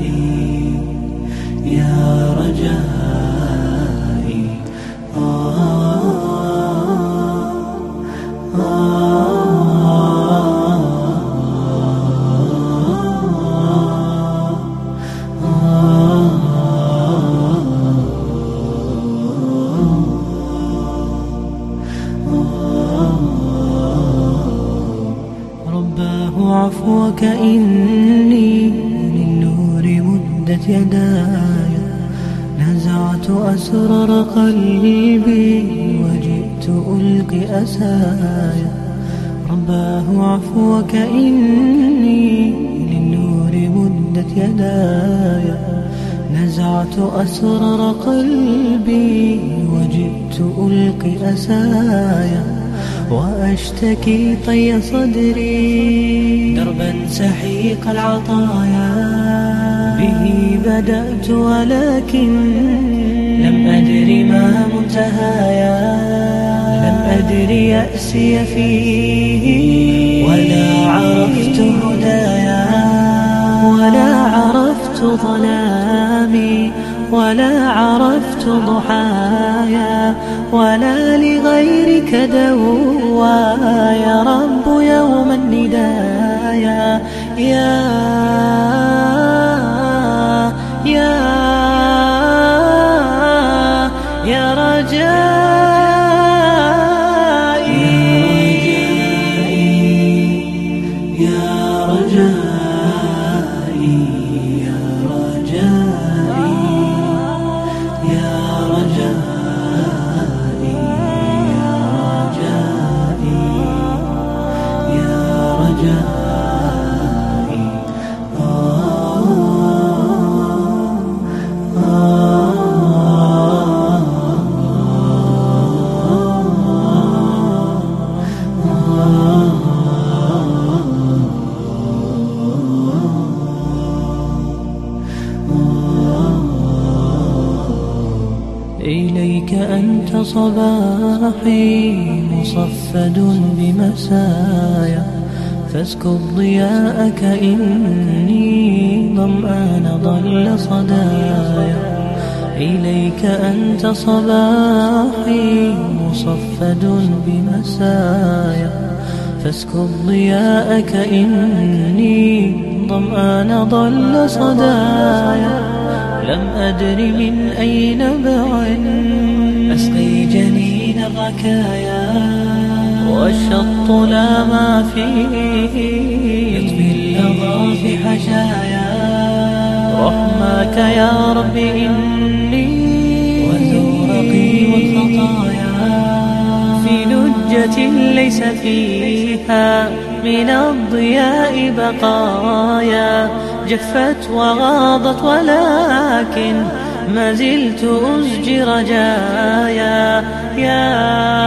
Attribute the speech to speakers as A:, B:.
A: رجائي يا رجائي. آه رباه عفوك إني مدت يداي نزعت أسرار قلبي وجئت ألقي أساي رباه عفوك إني للنور مدت يداي. نزعت أسرار قلبي وجئت ألقي أسايا. وأشتكي طي صدري دربا سحيق العطايا. به بدأت ولكن لم أدر ما منتهايا. لم أدر يأسي فيه ولا عرفت هدايا. ولا عرفت ظلامي. ولا عرفت ضحايا. ولا لغيرك دوايا رب يوم الندايا يا يا إليك أنت صباحي مصفد بمسايا فاسكب ضياءك إني ظمآن ضل صدايا إليك أنت صباحي مصفد بمسايا فاسكب ضياءك إني ظمآن ضل صدايا لم أدر من أي نبع أسقي جنين الركايا والشط لا ما فيه يطفي اللظى في حشايا. رحماك يا رب إني وزورقي والخطايا. في لجة ليس فيها من الضياء بقايا. جفت وغاضت ولكن ما زلت أزجي رجايا يا